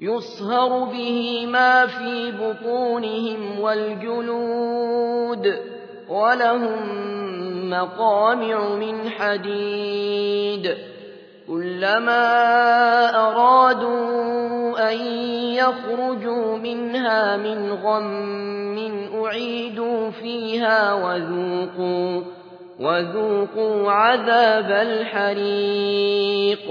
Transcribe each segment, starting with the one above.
يصهر به ما في بطونهم والجلود ولهم مقامع من حديد كلما أرادوا أن يخرجوا منها من غم أعيدوا فيها وذوقوا, وذوقوا عذاب الحريق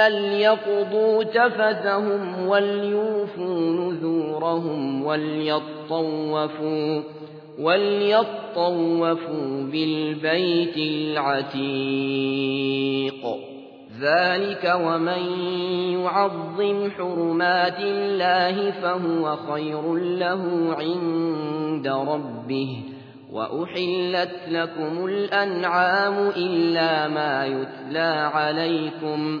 ليقضوا تفثهم وليوفوا نذورهم وليطوفوا وليطوفوا بالبيت العتيق ذلك ومن يعظم حرمات الله فهو خير له عند ربه وأحلت لكم الأنعام إلا ما يتلى عليكم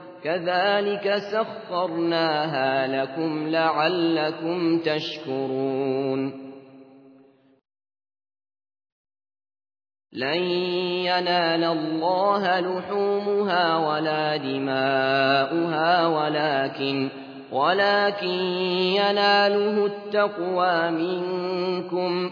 كذلك سخرناها لكم لعلكم تشكرون. لن ينال الله لحومها ولا دماؤها ولكن ولكن يناله التقوى منكم.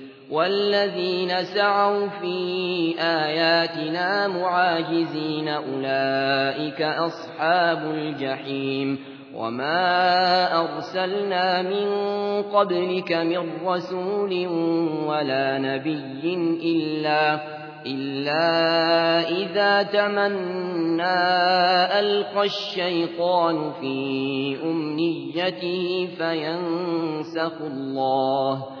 والذين سعوا في آياتنا معاجزين أولئك أصحاب الجحيم وما أرسلنا من قبلك من رسول ولا نبي إلا إلا إذا تمنى ألقى الشيطان في أمنيته فينسخ الله